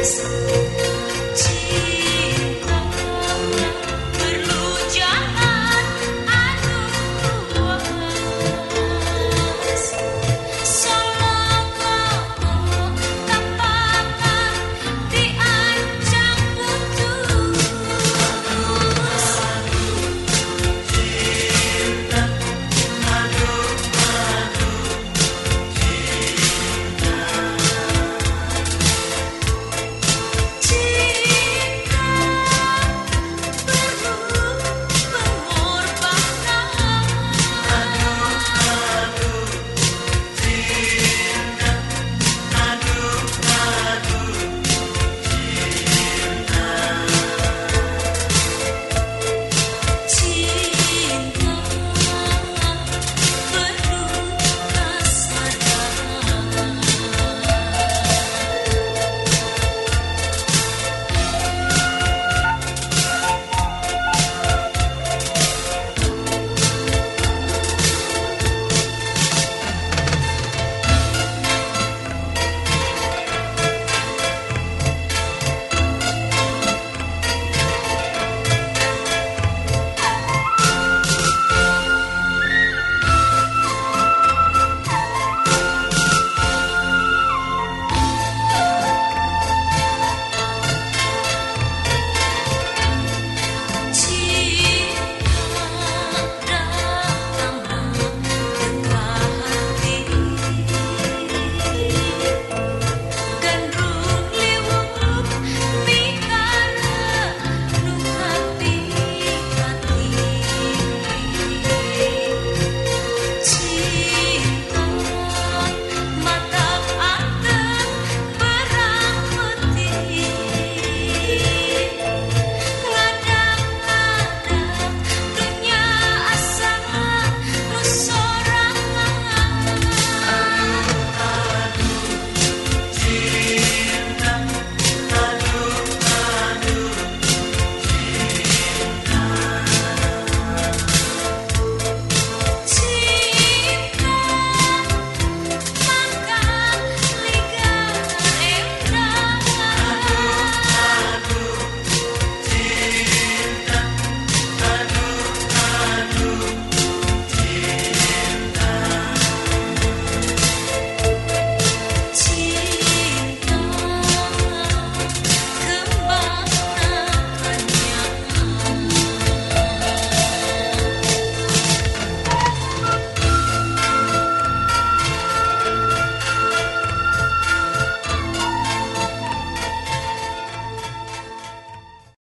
Yes.